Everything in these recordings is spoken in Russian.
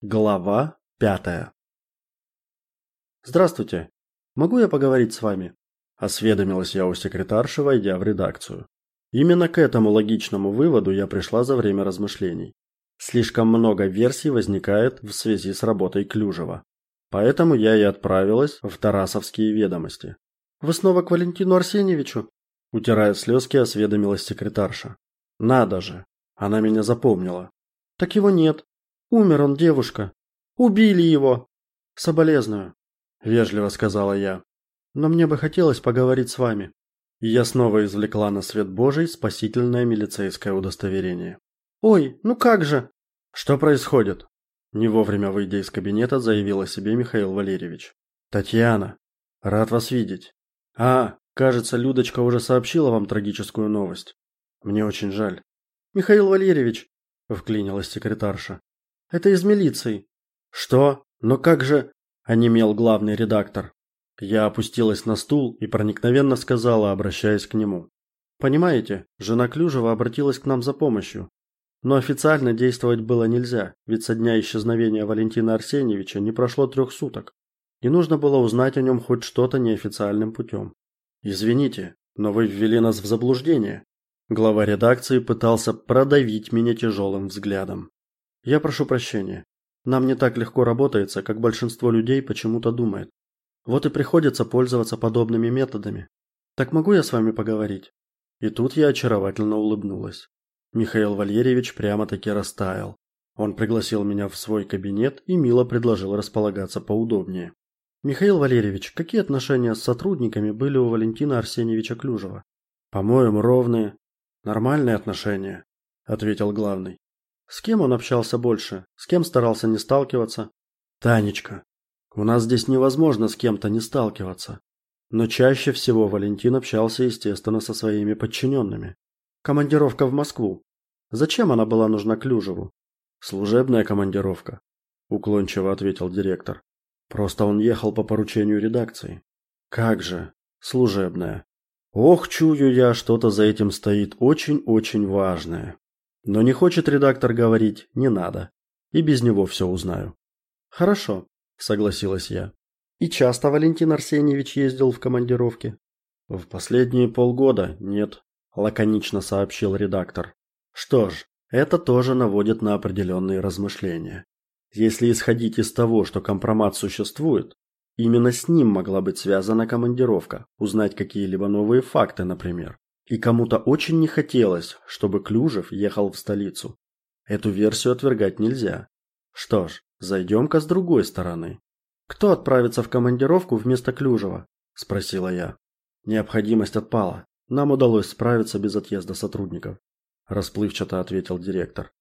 Глава пятая. Здравствуйте. Могу я поговорить с вами? осведомилась я у секретарши, войдя в редакцию. Именно к этому логичному выводу я пришла за время размышлений. Слишком много версий возникает в связи с работой Клюжева. Поэтому я и отправилась в Тарасовские ведомости. Вы снова к Валентину Арсеньевичу? утирая слезки, осведомилась секретарша. Надо же, она меня запомнила. Так его нет. Умер он, девушка. Убили его. Соболезную, вежливо сказала я. Но мне бы хотелось поговорить с вами. И я снова извлекла на свет Божий спасительное милицейское удостоверение. Ой, ну как же? Что происходит? Не вовремя выйдя из кабинета, заявил о себе Михаил Валерьевич. Татьяна, рад вас видеть. А, кажется, Людочка уже сообщила вам трагическую новость. Мне очень жаль. Михаил Валерьевич, вклинилась секретарша. Это из милиции. Что? Но как же, онемел главный редактор. Я опустилась на стул и проникновенно сказала, обращаясь к нему: "Понимаете, жена Клюжева обратилась к нам за помощью. Но официально действовать было нельзя, ведь со дня исчезновения Валентина Арсеньевича не прошло трех суток, и нужно было узнать о нем хоть что-то неофициальным путем. Извините, но вы ввели нас в заблуждение. Глава редакции пытался продавить меня тяжелым взглядом. Я прошу прощения. Нам не так легко работается, как большинство людей почему-то думает. Вот и приходится пользоваться подобными методами. Так могу я с вами поговорить? И тут я очаровательно улыбнулась. Михаил Валерьевич прямо-таки растаял. Он пригласил меня в свой кабинет и мило предложил располагаться поудобнее. Михаил Валерьевич, какие отношения с сотрудниками были у Валентина Арсеньевича Клюжева? По-моему, ровные, нормальные отношения, ответил главный. С кем он общался больше? С кем старался не сталкиваться? Танечка. У нас здесь невозможно с кем-то не сталкиваться. Но чаще всего Валентин общался, естественно, со своими подчиненными. Командировка в Москву. Зачем она была нужна Клюжеву? Служебная командировка, уклончиво ответил директор. Просто он ехал по поручению редакции. Как же, служебная. Ох, чую я, что-то за этим стоит очень-очень важное. Но не хочет редактор говорить, не надо. И без него все узнаю. Хорошо, согласилась я. И часто Валентин Арсеньевич ездил в командировки? В последние полгода нет, лаконично сообщил редактор. Что ж, это тоже наводит на определенные размышления. Если исходить из того, что компромат существует, именно с ним могла быть связана командировка, узнать какие-либо новые факты, например. И кому-то очень не хотелось, чтобы Клюжев ехал в столицу. Эту версию отвергать нельзя. Что ж, зайдем-ка с другой стороны. Кто отправится в командировку вместо Клюжева? спросила я. Необходимость отпала. Нам удалось справиться без отъезда сотрудников, расплывчато ответил директор.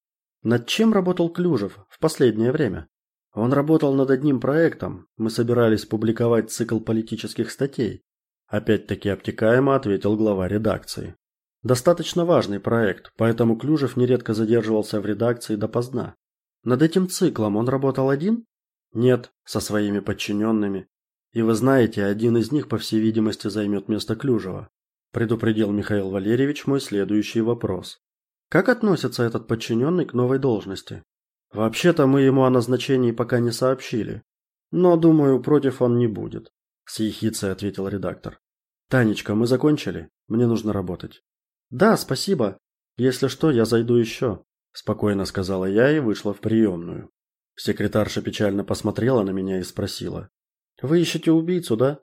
Над чем работал Клюжев в последнее время? Он работал над одним проектом. Мы собирались публиковать цикл политических статей. Опять-таки обтекаемо ответил глава редакции. Достаточно важный проект, поэтому Клюжев нередко задерживался в редакции допоздна. Над этим циклом он работал один? Нет, со своими подчиненными. И вы знаете, один из них, по всей видимости, займет место Клюжева, предупредил Михаил Валерьевич мой следующий вопрос. Как относится этот подчиненный к новой должности? Вообще-то мы ему о назначении пока не сообщили, но, думаю, против он не будет с ехицей ответил редактор. Танечка, мы закончили. Мне нужно работать. Да, спасибо. Если что, я зайду еще», – спокойно сказала я и вышла в приемную. Секретарша печально посмотрела на меня и спросила: "Вы ищете убийцу, да?"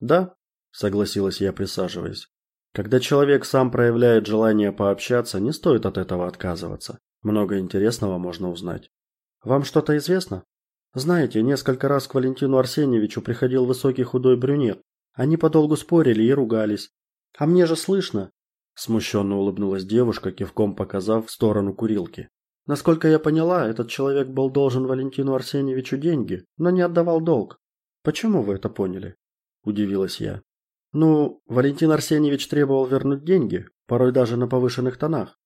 "Да", согласилась я, присаживаясь. Когда человек сам проявляет желание пообщаться, не стоит от этого отказываться. Много интересного можно узнать. Вам что-то известно? Знаете, несколько раз к Валентину Арсеньевичу приходил высокий худой брюнет. Они подолгу спорили и ругались. А мне же слышно, смущенно улыбнулась девушка, кивком показав в сторону курилки. Насколько я поняла, этот человек был должен Валентину Арсеньевичу деньги, но не отдавал долг. Почему вы это поняли? удивилась я. Ну, Валентин Арсеньевич требовал вернуть деньги, порой даже на повышенных тонах,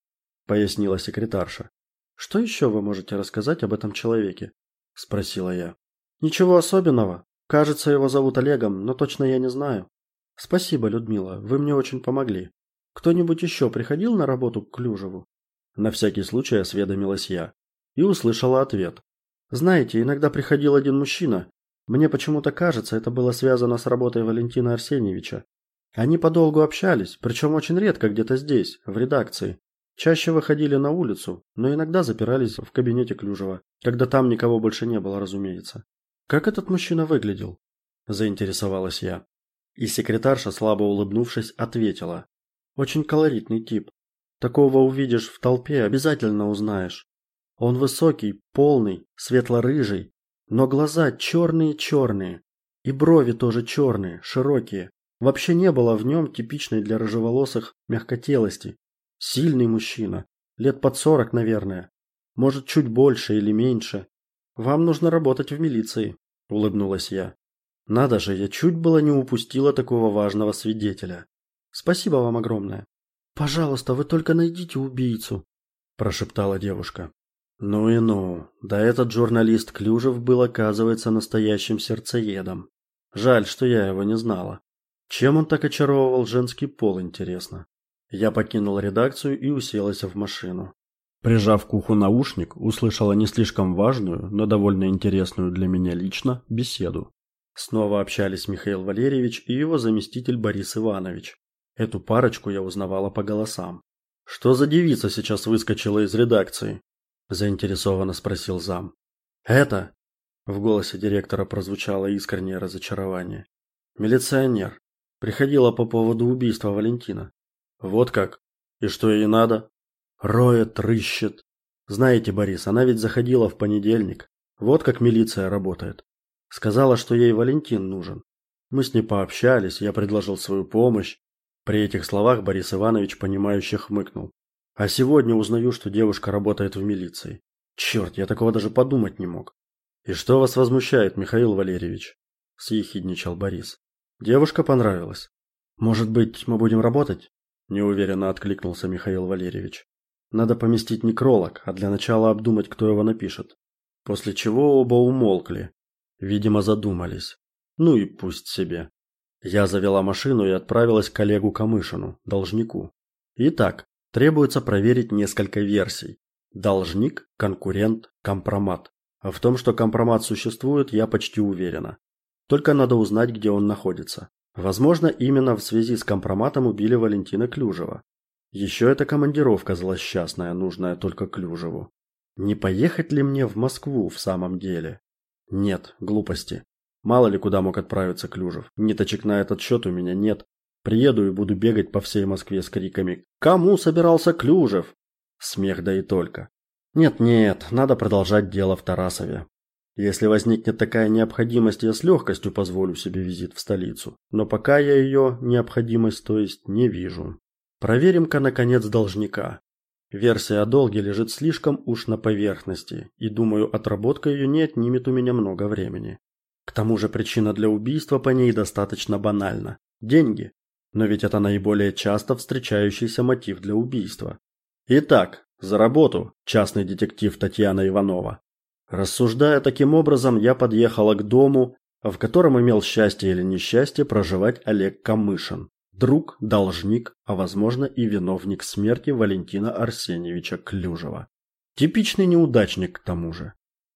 пояснила секретарша. Что еще вы можете рассказать об этом человеке? Спросила я. Ничего особенного. Кажется, его зовут Олегом, но точно я не знаю. Спасибо, Людмила, вы мне очень помогли. Кто-нибудь еще приходил на работу к Клюжеву? На всякий случай осведомилась я и услышала ответ. Знаете, иногда приходил один мужчина. Мне почему-то кажется, это было связано с работой Валентина Арсеньевича. Они подолгу общались, причем очень редко где-то здесь, в редакции. Чаще выходили на улицу, но иногда запирались в кабинете Клюжева, когда там никого больше не было, разумеется. Как этот мужчина выглядел? заинтересовалась я. И секретарша, слабо улыбнувшись, ответила: "Очень колоритный тип. Такого увидишь в толпе, обязательно узнаешь. Он высокий, полный, светло-рыжий, но глаза черные-черные, и брови тоже черные, широкие. Вообще не было в нем типичной для рыжеволосых мягкотелости. Сильный мужчина, лет под сорок, наверное. Может, чуть больше или меньше. Вам нужно работать в милиции, улыбнулась я. Надо же, я чуть было не упустила такого важного свидетеля. Спасибо вам огромное. Пожалуйста, вы только найдите убийцу, прошептала девушка. Ну и ну. Да этот журналист Клюжев был, оказывается, настоящим сердцеедом. Жаль, что я его не знала. Чем он так очаровывал женский пол, интересно. Я покинула редакцию и уселась в машину. Прижав к уху наушник, услышала не слишком важную, но довольно интересную для меня лично беседу. Снова общались Михаил Валерьевич и его заместитель Борис Иванович. Эту парочку я узнавала по голосам. Что за девица сейчас выскочила из редакции? заинтересованно спросил зам. Это в голосе директора прозвучало искреннее разочарование. Милиционер приходила по поводу убийства Валентина. Вот как? И что ей надо? Роет, рыщет. Знаете, Борис, она ведь заходила в понедельник. Вот как милиция работает. Сказала, что ей Валентин нужен. Мы с ней пообщались, я предложил свою помощь. При этих словах Борис Иванович понимающе хмыкнул. А сегодня узнаю, что девушка работает в милиции. Черт, я такого даже подумать не мог. И что вас возмущает, Михаил Валерьевич? съехидничал Борис. Девушка понравилась. Может быть, мы будем работать? Неуверенно откликнулся Михаил Валерьевич. Надо поместить некролог, а для начала обдумать, кто его напишет. После чего оба умолкли, видимо, задумались. Ну и пусть себе. Я завела машину и отправилась к коллегу Камышину, должнику. Итак, Требуется проверить несколько версий. Должник, конкурент, компромат. А в том, что компромат существует, я почти уверена. Только надо узнать, где он находится. Возможно, именно в связи с компроматом убили Валентина Клюжева. Еще эта командировка злосчастная, нужная только Клюжеву. Не поехать ли мне в Москву в самом деле? Нет, глупости. Мало ли куда мог отправиться Клюжев. Ниточек на этот счет у меня нет. Приеду и буду бегать по всей Москве с криками «Кому собирался Клюжев?» Смех да и только. Нет-нет, надо продолжать дело в Тарасове. Если возникнет такая необходимость, я с легкостью позволю себе визит в столицу. Но пока я ее необходимость, то есть, не вижу. Проверим-ка, наконец, должника. Версия о долге лежит слишком уж на поверхности, и, думаю, отработка ее не отнимет у меня много времени. К тому же причина для убийства по ней достаточно банальна. Деньги. Но ведь это наиболее часто встречающийся мотив для убийства. Итак, за работу, частный детектив Татьяна Иванова. Рассуждая таким образом, я подъехала к дому, в котором имел счастье или несчастье проживать Олег Камышин, друг, должник, а возможно и виновник смерти Валентина Арсеньевича Клюжева. Типичный неудачник к тому же.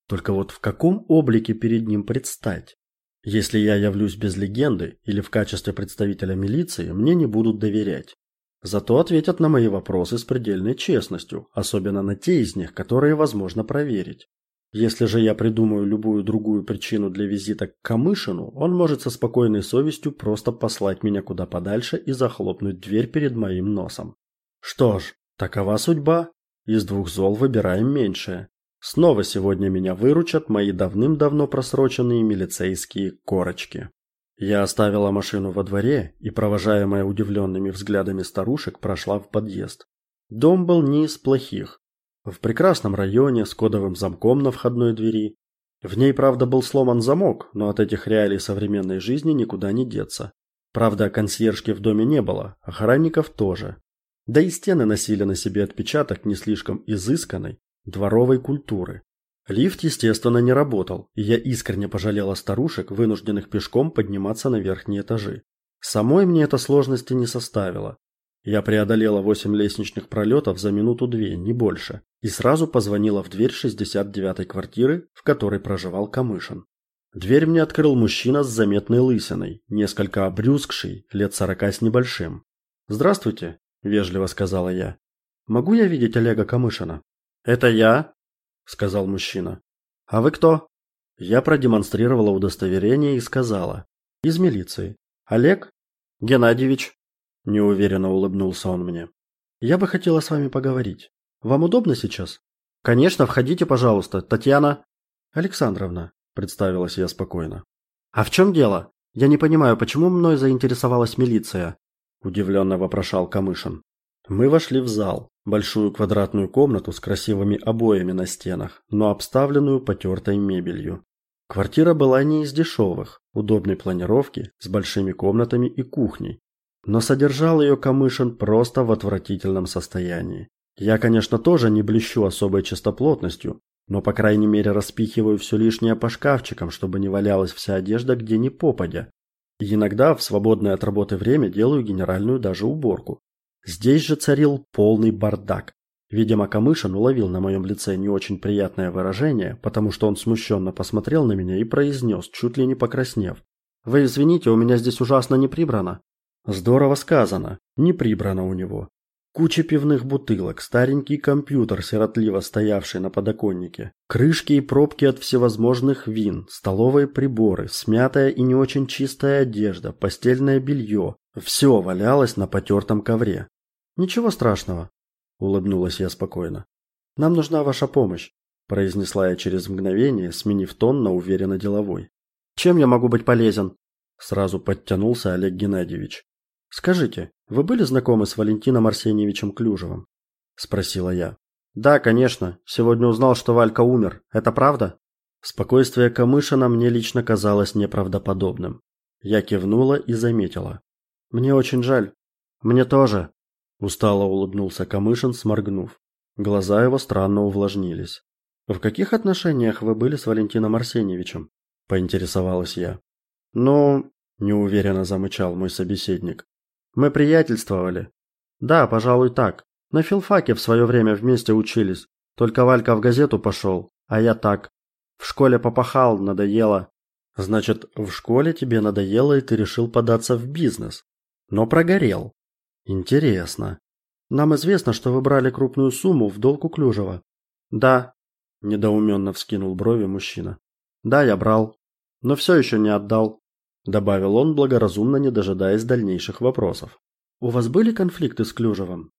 Только вот в каком облике перед ним предстать? Если я явлюсь без легенды или в качестве представителя милиции, мне не будут доверять. Зато ответят на мои вопросы с предельной честностью, особенно на те из них, которые возможно проверить. Если же я придумаю любую другую причину для визита к Камышину, он может со спокойной совестью просто послать меня куда подальше и захлопнуть дверь перед моим носом. Что ж, такова судьба. Из двух зол выбираем меньшее. Снова сегодня меня выручат мои давным-давно просроченные милицейские корочки. Я оставила машину во дворе и, провожаемая удивленными взглядами старушек, прошла в подъезд. Дом был не из плохих. В прекрасном районе с кодовым замком на входной двери. В ней, правда, был сломан замок, но от этих реалий современной жизни никуда не деться. Правда, консьержки в доме не было, охранников тоже. Да и стены носили на себе отпечаток не слишком изысканной, дворовой культуры. Лифт, естественно, не работал, и я искренне пожалела старушек, вынужденных пешком подниматься на верхние этажи. Самой мне это сложности не составило. Я преодолела восемь лестничных пролетов за минуту-две, не больше. И сразу позвонила в дверь 69-й квартиры, в которой проживал Камышин. Дверь мне открыл мужчина с заметной лысиной, несколько обрюзгший, лет сорока с небольшим. "Здравствуйте", вежливо сказала я. "Могу я видеть Олега Камышина?" "Это я", сказал мужчина. "А вы кто?" Я продемонстрировала удостоверение и сказала: "Из милиции. Олег Геннадьевич". Неуверенно улыбнулся он мне. "Я бы хотела с вами поговорить. Вам удобно сейчас?" "Конечно, входите, пожалуйста. Татьяна Александровна", представилась я спокойно. "А в чем дело? Я не понимаю, почему мной заинтересовалась милиция?" удивленно вопрошал Камышин. Мы вошли в зал, большую квадратную комнату с красивыми обоями на стенах, но обставленную потертой мебелью. Квартира была не из дешевых, удобной планировки, с большими комнатами и кухней, но содержал ее Камышин просто в отвратительном состоянии. Я, конечно, тоже не блещу особой чистоплотностью, но по крайней мере распихиваю все лишнее по шкафчикам, чтобы не валялась вся одежда где ни попадя. И иногда в свободное от работы время делаю генеральную даже уборку. Здесь же царил полный бардак. Видимо, Камышин уловил на моем лице не очень приятное выражение, потому что он смущенно посмотрел на меня и произнес, чуть ли не покраснев: "Вы извините, у меня здесь ужасно не прибрано". Здорово сказано. Не прибрано у него. Куча пивных бутылок, старенький компьютер, сиротливо стоявший на подоконнике, крышки и пробки от всевозможных вин, столовые приборы, смятая и не очень чистая одежда, постельное белье. Все валялось на потертом ковре. Ничего страшного, улыбнулась я спокойно. Нам нужна ваша помощь, произнесла я через мгновение, сменив тон на уверенно деловой. Чем я могу быть полезен? сразу подтянулся Олег Геннадьевич. Скажите, вы были знакомы с Валентином Арсеньевичем Клюжевым? спросила я. Да, конечно. Сегодня узнал, что Валька умер. Это правда? Спокойствие Камышина мне лично казалось неправдоподобным. Я кивнула и заметила: "Мне очень жаль. Мне тоже", Устало улыбнулся Камышин, сморгнув. Глаза его странно увлажнились. В каких отношениях вы были с Валентином Арсеньевичем? поинтересовалась я. Ну, неуверенно замычал мой собеседник. Мы приятельствовали. Да, пожалуй, так. На филфаке в свое время вместе учились. Только Валька в газету пошел, а я так. В школе попахал, надоело. Значит, в школе тебе надоело, и ты решил податься в бизнес. Но прогорел. Интересно. Нам известно, что вы брали крупную сумму в долг у Клюжева. Да, недоуменно вскинул брови мужчина. Да, я брал, но все еще не отдал, добавил он, благоразумно не дожидаясь дальнейших вопросов. У вас были конфликты с Клюжевым?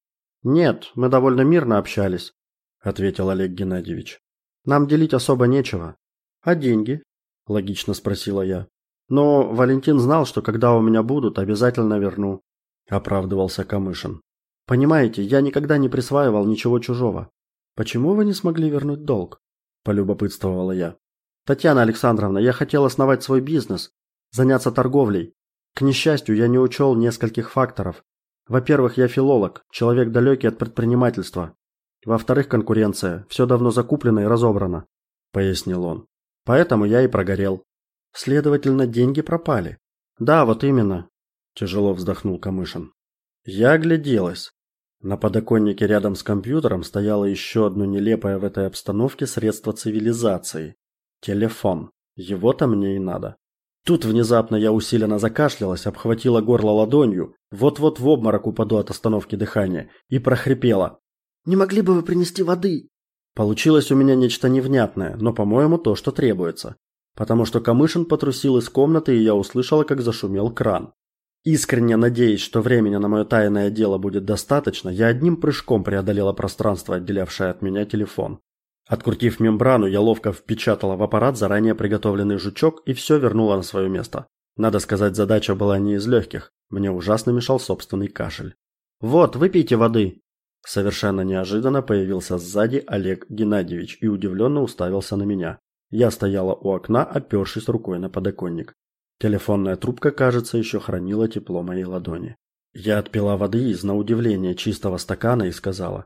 Нет, мы довольно мирно общались, ответил Олег Геннадьевич. Нам делить особо нечего. А деньги? логично спросила я. Но Валентин знал, что когда у меня будут, обязательно верну оправдывался Камышин. Понимаете, я никогда не присваивал ничего чужого. Почему вы не смогли вернуть долг? полюбопытствовала я. Татьяна Александровна, я хотел основать свой бизнес, заняться торговлей. К несчастью, я не учел нескольких факторов. Во-первых, я филолог, человек далекий от предпринимательства. Во-вторых, конкуренция. Все давно закуплено и разобрано, пояснил он. Поэтому я и прогорел. Следовательно, деньги пропали. Да, вот именно тяжело вздохнул Камышин. Я огляделась. На подоконнике рядом с компьютером стояло еще одно нелепое в этой обстановке средство цивилизации телефон. Его-то мне и надо. Тут внезапно я усиленно закашлялась, обхватила горло ладонью, вот-вот в обморок упаду от остановки дыхания, и прохрипела: "Не могли бы вы принести воды?" Получилось у меня нечто невнятное, но, по-моему, то, что требуется, потому что Камышин потрусил из комнаты, и я услышала, как зашумел кран. Искренне надеясь, что времени на мое тайное дело будет достаточно, я одним прыжком преодолела пространство, отделявшее от меня телефон. Открутив мембрану, я ловко впечатала в аппарат заранее приготовленный жучок и все вернула на свое место. Надо сказать, задача была не из легких. Мне ужасно мешал собственный кашель. Вот, выпейте воды. Совершенно неожиданно появился сзади Олег Геннадьевич и удивленно уставился на меня. Я стояла у окна, опершись рукой на подоконник. Телефонная трубка, кажется, еще хранила тепло моей ладони. Я отпила воды из на удивление чистого стакана и сказала: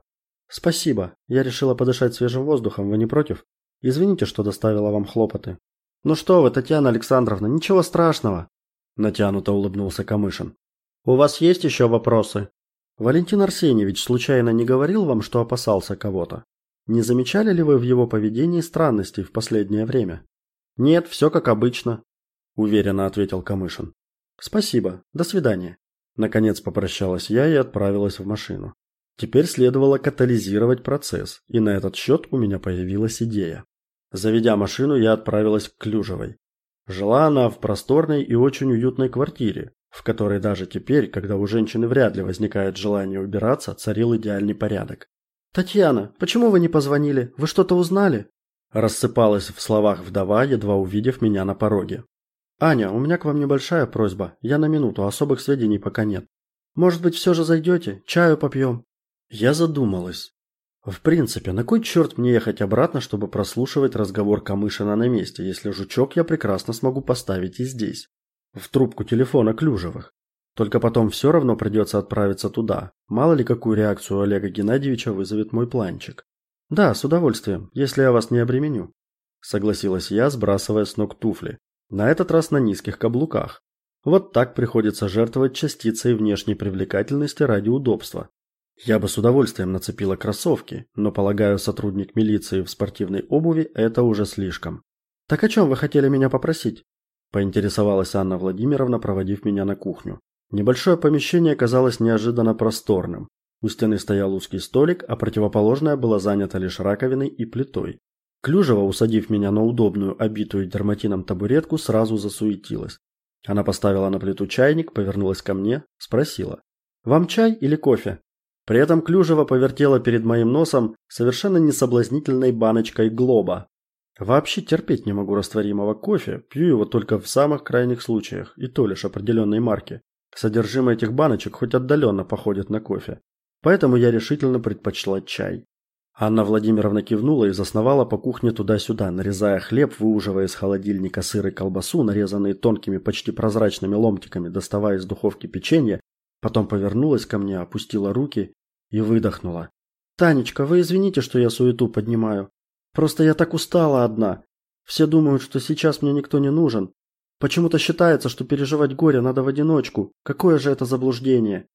"Спасибо. Я решила подышать свежим воздухом. Вы не против? Извините, что доставила вам хлопоты". "Ну что вы, Татьяна Александровна, ничего страшного", натянуто улыбнулся Камышин. "У вас есть еще вопросы?" Валентин Арсеньевич случайно не говорил вам, что опасался кого-то? Не замечали ли вы в его поведении странностей в последнее время? Нет, все как обычно, уверенно ответил Камышин. Спасибо. До свидания. Наконец попрощалась я и отправилась в машину. Теперь следовало катализировать процесс, и на этот счет у меня появилась идея. Заведя машину, я отправилась к Клюжевой. Жила она в просторной и очень уютной квартире, в которой даже теперь, когда у женщины вряд ли возникает желание убираться, царил идеальный порядок. Татьяна, почему вы не позвонили? Вы что-то узнали? Рассыпалась в словах вдова, едва увидев меня на пороге. Аня, у меня к вам небольшая просьба. Я на минуту, особых сведений пока нет. Может быть, все же зайдете? Чаю попьем?» Я задумалась. В принципе, на кой черт мне ехать обратно, чтобы прослушивать разговор Камышина на месте, если жучок я прекрасно смогу поставить и здесь, в трубку телефона Клюжевых. Только потом все равно придется отправиться туда. Мало ли какую реакцию Олега Геннадьевича вызовет мой планчик. Да, с удовольствием, если я вас не обременю, согласилась я, сбрасывая с ног туфли. На этот раз на низких каблуках. Вот так приходится жертвовать частицей внешней привлекательности ради удобства. Я бы с удовольствием нацепила кроссовки, но, полагаю, сотрудник милиции в спортивной обуви это уже слишком. Так о чем вы хотели меня попросить? поинтересовалась Анна Владимировна, проводив меня на кухню. Небольшое помещение казалось неожиданно просторным. У стены стоял узкий столик, а противоположная была занята лишь раковиной и плитой. Клюжева, усадив меня на удобную, обитую дерматином табуретку, сразу засуетилась. Она поставила на плиту чайник, повернулась ко мне, спросила: "Вам чай или кофе?" При этом Клюжева повертела перед моим носом совершенно несоблазнительной баночкой Глоба. Вообще терпеть не могу растворимого кофе, пью его только в самых крайних случаях, и то лишь определенной марки. Содержимое этих баночек хоть отдаленно походит на кофе. Поэтому я решительно предпочла чай. Анна Владимировна кивнула и засновала по кухне туда-сюда, нарезая хлеб, выуживая из холодильника сыр и колбасу, нарезанные тонкими, почти прозрачными ломтиками, доставая из духовки печенье, потом повернулась ко мне, опустила руки и выдохнула. Танечка, вы извините, что я суету поднимаю. Просто я так устала одна. Все думают, что сейчас мне никто не нужен, Почему-то считается, что переживать горе надо в одиночку. Какое же это заблуждение?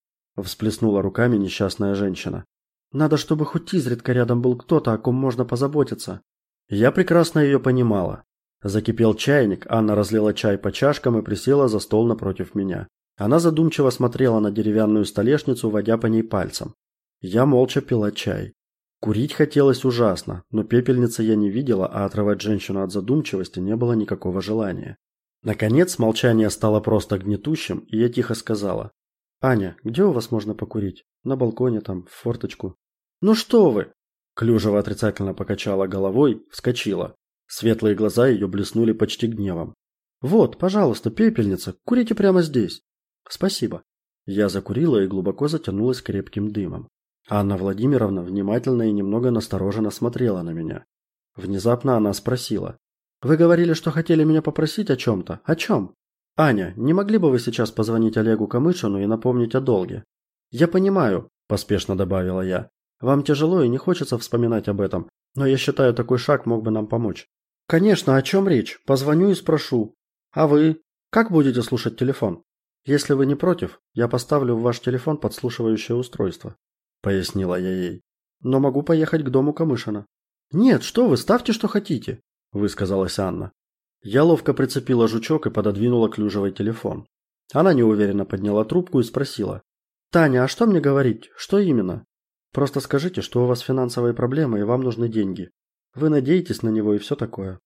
Всплеснула руками несчастная женщина. Надо, чтобы хоть изредка рядом был кто-то, о ком можно позаботиться. Я прекрасно ее понимала. Закипел чайник, Анна разлила чай по чашкам и присела за стол напротив меня. Она задумчиво смотрела на деревянную столешницу, водя по ней пальцем. Я молча пила чай. Курить хотелось ужасно, но пепельницы я не видела, а отрывать женщину от задумчивости не было никакого желания. Наконец молчание стало просто гнетущим, и я тихо сказала: "Аня, где у вас можно покурить? На балконе там, в форточку". "Ну что вы?" Клюжева отрицательно покачала головой, вскочила. Светлые глаза ее блеснули почти гневом. "Вот, пожалуйста, пепельница, курите прямо здесь". "Спасибо". Я закурила и глубоко затянулась крепким дымом. Анна Владимировна внимательно и немного настороженно смотрела на меня. Внезапно она спросила: вы говорили, что хотели меня попросить о чем то О чем? Аня, не могли бы вы сейчас позвонить Олегу Камышину и напомнить о долге? Я понимаю, поспешно добавила я. Вам тяжело и не хочется вспоминать об этом, но я считаю, такой шаг мог бы нам помочь. Конечно, о чем речь? Позвоню и спрошу. А вы как будете слушать телефон? Если вы не против, я поставлю в ваш телефон подслушивающее устройство, пояснила я ей. Но могу поехать к дому Камышина. Нет, что вы, ставьте что хотите высказалась Анна. Я ловко прицепила жучок и пододвинула клюжевый телефон. Она неуверенно подняла трубку и спросила: "Таня, а что мне говорить? Что именно? Просто скажите, что у вас финансовые проблемы и вам нужны деньги. Вы надеетесь на него и все такое".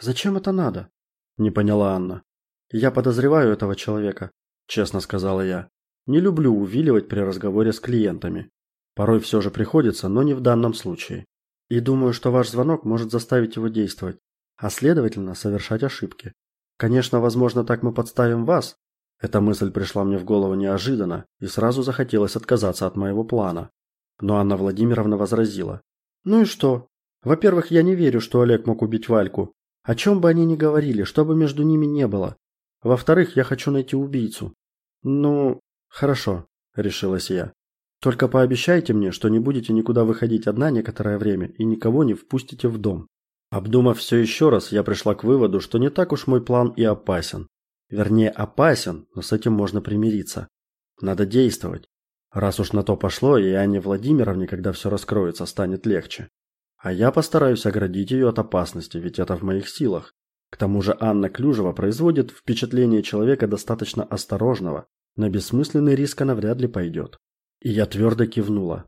"Зачем это надо?" не поняла Анна. "Я подозреваю этого человека", честно сказала я. "Не люблю увиливать при разговоре с клиентами. Порой все же приходится, но не в данном случае. И думаю, что ваш звонок может заставить его действовать а следовательно, совершать ошибки. Конечно, возможно, так мы подставим вас. Эта мысль пришла мне в голову неожиданно, и сразу захотелось отказаться от моего плана. Но Анна Владимировна возразила: "Ну и что? Во-первых, я не верю, что Олег мог убить Вальку. О чем бы они ни говорили, что бы между ними не было. Во-вторых, я хочу найти убийцу". "Ну, хорошо", решилась я. Только пообещайте мне, что не будете никуда выходить одна некоторое время и никого не впустите в дом. Обдумав все еще раз, я пришла к выводу, что не так уж мой план и опасен. Вернее, опасен, но с этим можно примириться. Надо действовать. Раз уж на то пошло, и Анне Владимировне, когда все раскроется, станет легче. А я постараюсь оградить ее от опасности, ведь это в моих силах. К тому же Анна Клюжева производит впечатление человека достаточно осторожного, на бессмысленный риск она вряд ли пойдет. И я твердо кивнула.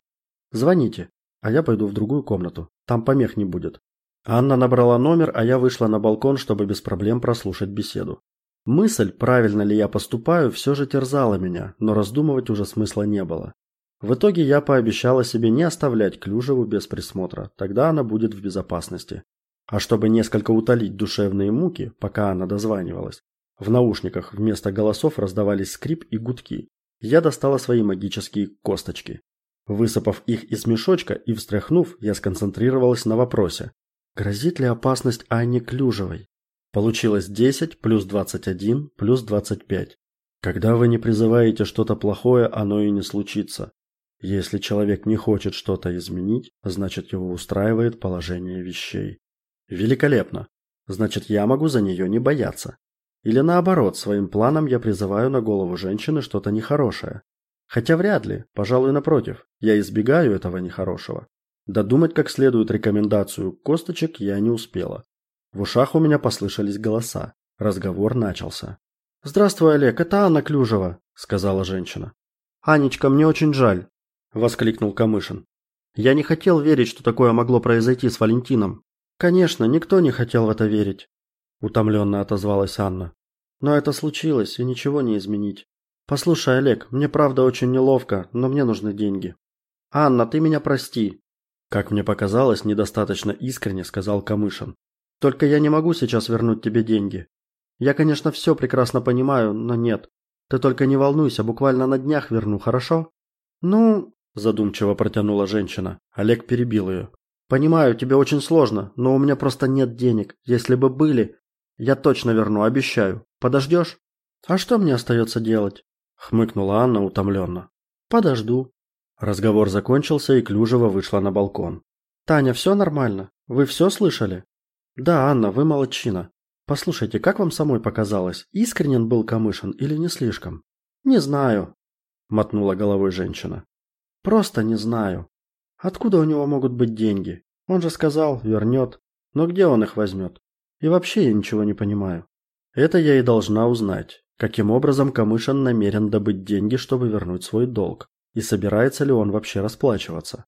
Звоните, а я пойду в другую комнату. Там помех не будет. Анна набрала номер, а я вышла на балкон, чтобы без проблем прослушать беседу. Мысль, правильно ли я поступаю, все же терзала меня, но раздумывать уже смысла не было. В итоге я пообещала себе не оставлять Клюжеву без присмотра, тогда она будет в безопасности. А чтобы несколько утолить душевные муки, пока она дозванивалась, в наушниках вместо голосов раздавались скрип и гудки. Я достала свои магические косточки. Высыпав их из мешочка и встряхнув, я сконцентрировалась на вопросе. Грозит ли опасность Анне Клюжевой? Получилось 10 плюс 21 плюс 25. Когда вы не призываете что-то плохое, оно и не случится. Если человек не хочет что-то изменить, значит его устраивает положение вещей. Великолепно. Значит, я могу за нее не бояться. Или наоборот, своим планом я призываю на голову женщины что-то нехорошее. Хотя вряд ли, пожалуй, напротив, я избегаю этого нехорошего. Додумать как следует рекомендацию косточек я не успела. В ушах у меня послышались голоса. Разговор начался. «Здравствуй, Олег, это Анна Клюжева», – сказала женщина. «Анечка, мне очень жаль», – воскликнул Камышин. «Я не хотел верить, что такое могло произойти с Валентином». «Конечно, никто не хотел в это верить», – утомленно отозвалась Анна. «Но это случилось, и ничего не изменить. Послушай, Олег, мне правда очень неловко, но мне нужны деньги». «Анна, ты меня прости», – как мне показалось, недостаточно искренне сказал Камышин. «Только я не могу сейчас вернуть тебе деньги. Я, конечно, все прекрасно понимаю, но нет. Ты только не волнуйся, буквально на днях верну, хорошо? Ну, задумчиво протянула женщина. Олег перебил ее. Понимаю, тебе очень сложно, но у меня просто нет денег. Если бы были, я точно верну, обещаю. Подождешь? А что мне остается делать? хмыкнула Анна утомленно. Подожду. Разговор закончился, и Клюжева вышла на балкон. Таня, все нормально? Вы все слышали? Да, Анна, вы молодчина. Послушайте, как вам самой показалось, искренен был Камышин или не слишком? Не знаю, мотнула головой женщина. Просто не знаю. Откуда у него могут быть деньги? Он же сказал, вернет. Но где он их возьмет? И вообще я ничего не понимаю. Это я и должна узнать. Каким образом Камышин намерен добыть деньги, чтобы вернуть свой долг? И собирается ли он вообще расплачиваться?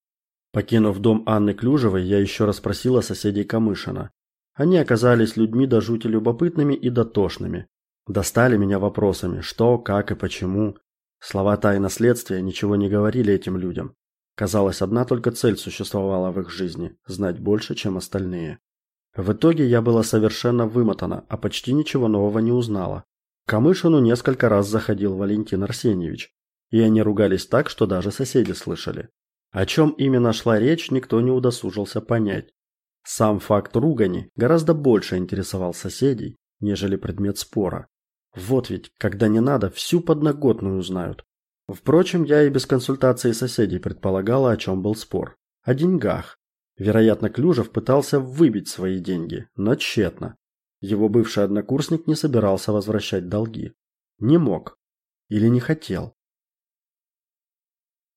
Покинув дом Анны Клюжевой, я еще раз спросила соседей Камышина, они оказались людьми до жути любопытными и дотошными. Достали меня вопросами, что, как и почему. Слова тайна следствия ничего не говорили этим людям. Казалось, одна только цель существовала в их жизни – знать больше, чем остальные. В итоге я была совершенно вымотана, а почти ничего нового не узнала. К Камышину несколько раз заходил Валентин Арсеньевич, и они ругались так, что даже соседи слышали. О чем именно шла речь, никто не удосужился понять. Сам факт ругани гораздо больше интересовал соседей, нежели предмет спора. Вот ведь, когда не надо, всю подноготную узнают. Впрочем, я и без консультации соседей предполагала, о чем был спор. О деньгах. Вероятно, Клюжев пытался выбить свои деньги, но тщетно. Его бывший однокурсник не собирался возвращать долги. Не мог. Или не хотел.